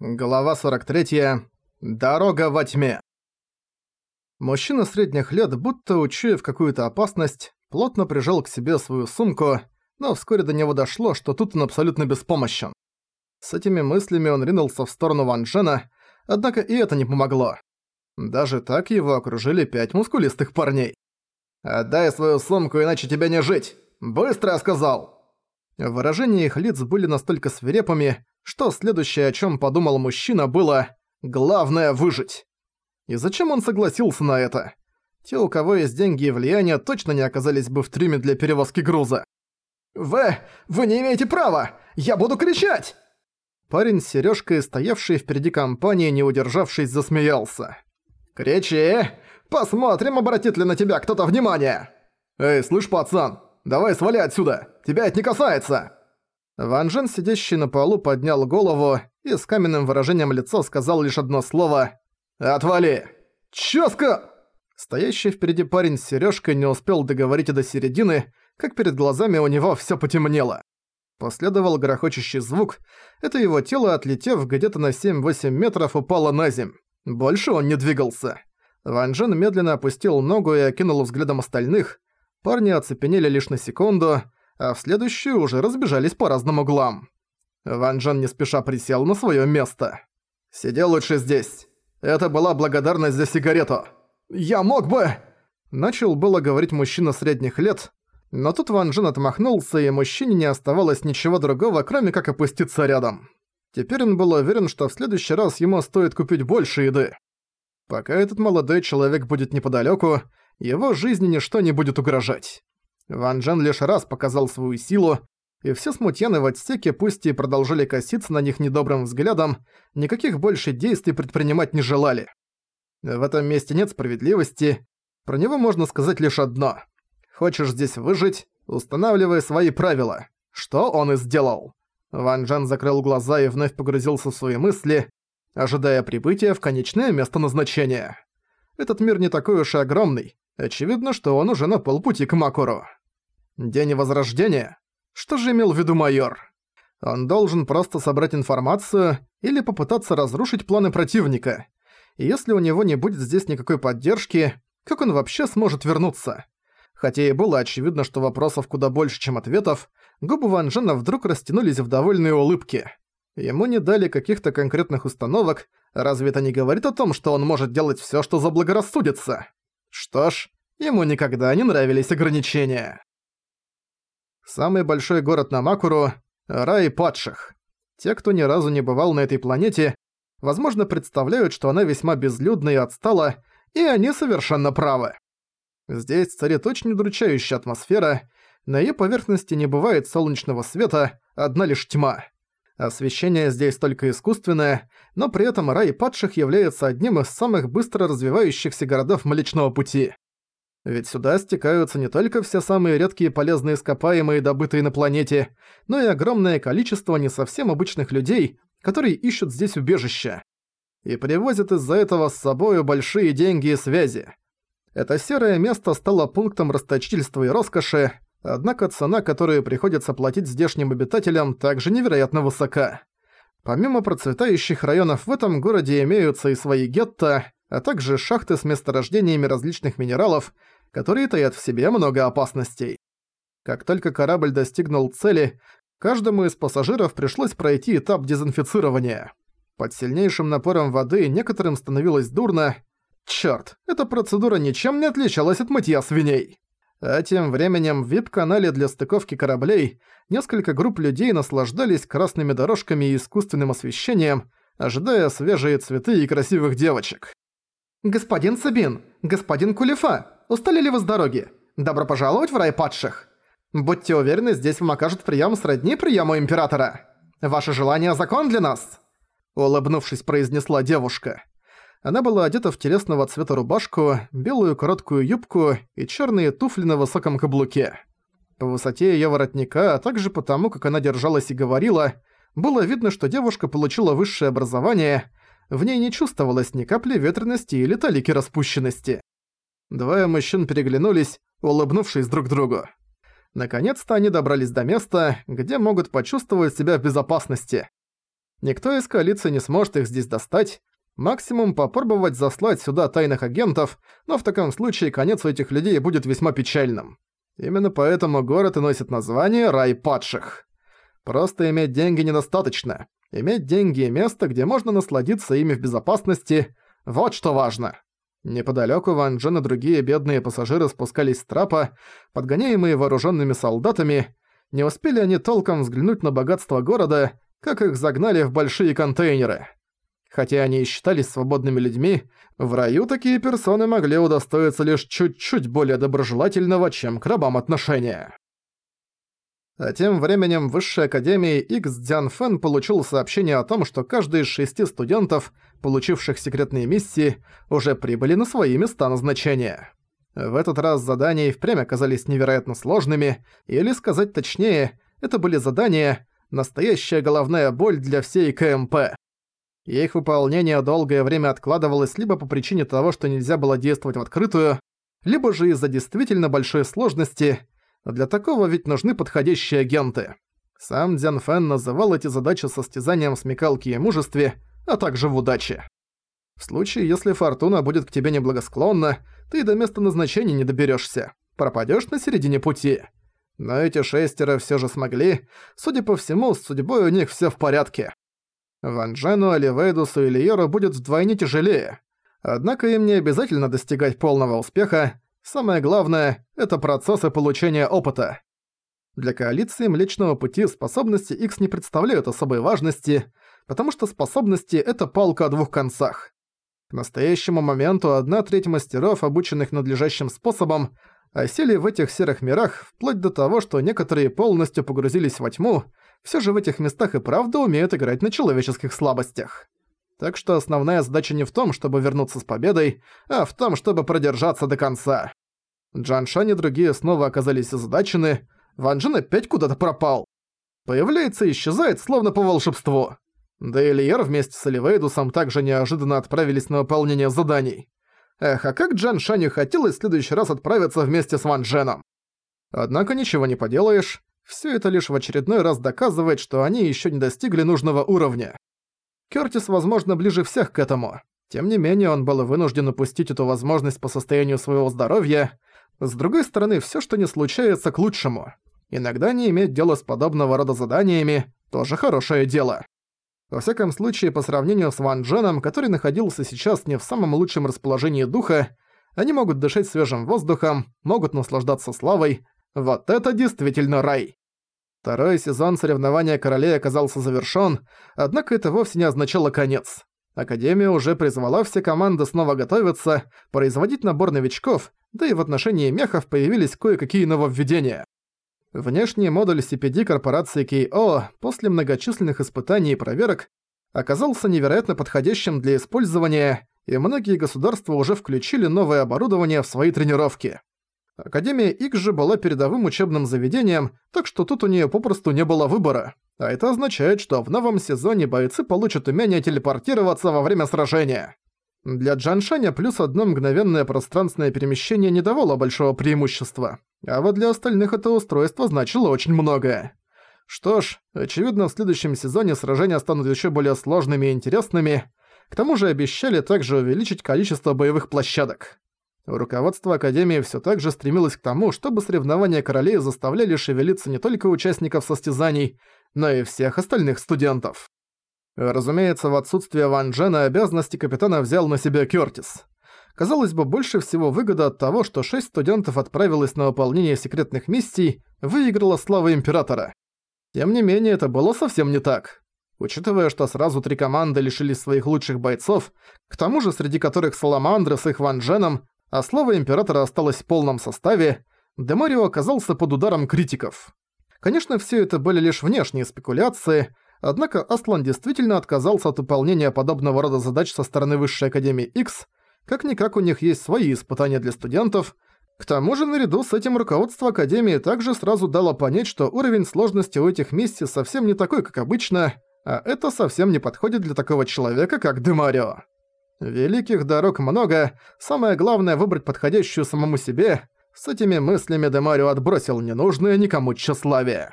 Глава 43. Дорога во тьме. Мужчина средних лет, будто учуяв какую-то опасность, плотно прижал к себе свою сумку, но вскоре до него дошло, что тут он абсолютно беспомощен. С этими мыслями он ринулся в сторону Ван Джена, однако и это не помогло. Даже так его окружили пять мускулистых парней. «Отдай свою сумку, иначе тебя не жить! Быстро, сказал!» Выражения их лиц были настолько свирепыми, что следующее, о чем подумал мужчина, было «главное выжить». И зачем он согласился на это? Те, у кого есть деньги и влияние, точно не оказались бы в трюме для перевозки груза. «Вы... вы не имеете права! Я буду кричать!» Парень с серёжкой, стоявший впереди компании, не удержавшись, засмеялся. «Кричи! Посмотрим, обратит ли на тебя кто-то внимание!» «Эй, слышь, пацан, давай свали отсюда! Тебя это не касается!» Ван Джен, сидящий на полу, поднял голову и с каменным выражением лица сказал лишь одно слово «Отвали!» «Чёска!» Стоящий впереди парень с серёжкой не успел договорить и до середины, как перед глазами у него всё потемнело. Последовал грохочущий звук, это его тело, отлетев где-то на 7-8 метров, упало на земь. Больше он не двигался. Ван Джен медленно опустил ногу и окинул взглядом остальных. Парни оцепенели лишь на секунду, а в следующую уже разбежались по разным углам. Ван Джен не спеша присел на своё место. «Сидел лучше здесь. Это была благодарность за сигарету. Я мог бы...» Начал было говорить мужчина средних лет, но тут Ван Джен отмахнулся, и мужчине не оставалось ничего другого, кроме как опуститься рядом. Теперь он был уверен, что в следующий раз ему стоит купить больше еды. Пока этот молодой человек будет неподалёку, его жизни ничто не будет угрожать. Ван Джен лишь раз показал свою силу, и все смутьяны в отсеке пусть и продолжили коситься на них недобрым взглядом, никаких больше действий предпринимать не желали. В этом месте нет справедливости, про него можно сказать лишь одно. Хочешь здесь выжить, устанавливай свои правила. Что он и сделал. Ван Джен закрыл глаза и вновь погрузился в свои мысли, ожидая прибытия в конечное место назначения. Этот мир не такой уж и огромный. Очевидно, что он уже на полпути к Макуру. День Возрождения? Что же имел в виду майор? Он должен просто собрать информацию или попытаться разрушить планы противника. И если у него не будет здесь никакой поддержки, как он вообще сможет вернуться? Хотя и было очевидно, что вопросов куда больше, чем ответов, губы Ван Джена вдруг растянулись в довольные улыбки. Ему не дали каких-то конкретных установок, разве это не говорит о том, что он может делать всё, что заблагорассудится? Что ж, ему никогда не нравились ограничения. Самый большой город на Макуру – рай падших. Те, кто ни разу не бывал на этой планете, возможно, представляют, что она весьма безлюдна и отстала, и они совершенно правы. Здесь царит очень удручающая атмосфера, на её поверхности не бывает солнечного света, одна лишь тьма. Освещение здесь только искусственное, но при этом рай падших является одним из самых быстро развивающихся городов Млечного Пути. Ведь сюда стекаются не только все самые редкие полезные ископаемые, добытые на планете, но и огромное количество не совсем обычных людей, которые ищут здесь убежище. И привозят из-за этого с собою большие деньги и связи. Это серое место стало пунктом расточительства и роскоши, однако цена, которую приходится платить здешним обитателям, также невероятно высока. Помимо процветающих районов в этом городе имеются и свои гетто, а также шахты с месторождениями различных минералов, которые таят в себе много опасностей. Как только корабль достигнул цели, каждому из пассажиров пришлось пройти этап дезинфицирования. Под сильнейшим напором воды некоторым становилось дурно. Чёрт, эта процедура ничем не отличалась от мытья свиней. А тем временем в вип-канале для стыковки кораблей несколько групп людей наслаждались красными дорожками и искусственным освещением, ожидая свежие цветы и красивых девочек. «Господин Сабин, господин Кулифа, устали ли вы с дороги? Добро пожаловать в рай падших. Будьте уверены, здесь вам окажут прием сродни приему Императора. Ваше желание – закон для нас!» Улыбнувшись, произнесла девушка. Она была одета в телесного цвета рубашку, белую короткую юбку и черные туфли на высоком каблуке. По высоте ее воротника, а также потому, как она держалась и говорила, было видно, что девушка получила высшее образование, в ней не чувствовалось ни капли ветренности или талики распущенности. Двое мужчин переглянулись, улыбнувшись друг другу. Наконец-то они добрались до места, где могут почувствовать себя в безопасности. Никто из коалиции не сможет их здесь достать. Максимум попробовать заслать сюда тайных агентов, но в таком случае конец у этих людей будет весьма печальным. Именно поэтому город и носит название «Рай падших». Просто иметь деньги недостаточно. Иметь деньги и место, где можно насладиться ими в безопасности – вот что важно. Неподалёку Ван Джен и другие бедные пассажиры спускались с трапа, подгоняемые вооружёнными солдатами. Не успели они толком взглянуть на богатство города, как их загнали в большие контейнеры. Хотя они и считались свободными людьми, в раю такие персоны могли удостоиться лишь чуть-чуть более доброжелательного, чем к рабам отношения. А тем временем в Высшей Академии Икс Дзян Фэн получил сообщение о том, что каждый из шести студентов, получивших секретные миссии, уже прибыли на свои места назначения. В этот раз задания и впрямь оказались невероятно сложными, или сказать точнее, это были задания «настоящая головная боль для всей КМП» их выполнение долгое время откладывалось либо по причине того, что нельзя было действовать в открытую, либо же из-за действительно большой сложности, но для такого ведь нужны подходящие агенты. Сам Дзян Фэн называл эти задачи состязанием в смекалке и мужестве, а также в удаче. В случае, если фортуна будет к тебе неблагосклонна, ты до места назначения не доберешься, пропадешь на середине пути. Но эти шестеро все же смогли, судя по всему, с судьбой у них все в порядке. Ван Джену, Оливейдусу и Лиеру будет вдвойне тяжелее. Однако им не обязательно достигать полного успеха. Самое главное – это процессы получения опыта. Для коалиции Млечного Пути способности X не представляют особой важности, потому что способности – это палка о двух концах. К настоящему моменту одна треть мастеров, обученных надлежащим способом, осели в этих серых мирах, вплоть до того, что некоторые полностью погрузились во тьму, все же в этих местах и правда умеют играть на человеческих слабостях. Так что основная задача не в том, чтобы вернуться с победой, а в том, чтобы продержаться до конца. Джан Шань и другие снова оказались озадачены, Ван Джен опять куда-то пропал. Появляется и исчезает, словно по волшебству. Да и Лиер вместе с Оливейдусом также неожиданно отправились на выполнение заданий. Эх, а как Джан Шаню хотелось в следующий раз отправиться вместе с Ван Дженом. Однако ничего не поделаешь, все это лишь в очередной раз доказывает, что они еще не достигли нужного уровня. Кёртис, возможно, ближе всех к этому. Тем не менее, он был вынужден упустить эту возможность по состоянию своего здоровья. С другой стороны, все, что не случается, к лучшему. Иногда не иметь дела с подобного рода заданиями – тоже хорошее дело. Во всяком случае, по сравнению с Ван Дженом, который находился сейчас не в самом лучшем расположении духа, они могут дышать свежим воздухом, могут наслаждаться славой. Вот это действительно рай! Второй сезон соревнования королей оказался завершён, однако это вовсе не означало конец. Академия уже призвала все команды снова готовиться, производить набор новичков, да и в отношении мехов появились кое-какие нововведения. Внешний модуль CPD корпорации KO после многочисленных испытаний и проверок оказался невероятно подходящим для использования, и многие государства уже включили новое оборудование в свои тренировки. Академия X же была передовым учебным заведением, так что тут у нее попросту не было выбора. А это означает, что в новом сезоне бойцы получат умение телепортироваться во время сражения. Для Джаншаня плюс одно мгновенное пространственное перемещение не давало большого преимущества, а вот для остальных это устройство значило очень многое. Что ж, очевидно, в следующем сезоне сражения станут еще более сложными и интересными. К тому же обещали также увеличить количество боевых площадок. Руководство Академии все так же стремилось к тому, чтобы соревнования королей заставляли шевелиться не только участников состязаний, но и всех остальных студентов. Разумеется, в отсутствие Ван Джена обязанности капитана взял на себя Кёртис. Казалось бы, больше всего выгода от того, что шесть студентов отправилось на выполнение секретных миссий, выиграла слава Императора. Тем не менее, это было совсем не так. Учитывая, что сразу три команды лишились своих лучших бойцов, к тому же среди которых Саламандры с их Ван Дженом, а слово Императора осталось в полном составе, Демарио оказался под ударом критиков. Конечно, все это были лишь внешние спекуляции, однако Аслан действительно отказался от выполнения подобного рода задач со стороны Высшей Академии X, как-никак у них есть свои испытания для студентов, к тому же наряду с этим руководство Академии также сразу дало понять, что уровень сложности у этих миссий совсем не такой, как обычно, а это совсем не подходит для такого человека, как Демарио. Великих дорог много, самое главное выбрать подходящую самому себе. С этими мыслями Демарио отбросил ненужное никому тщеславие.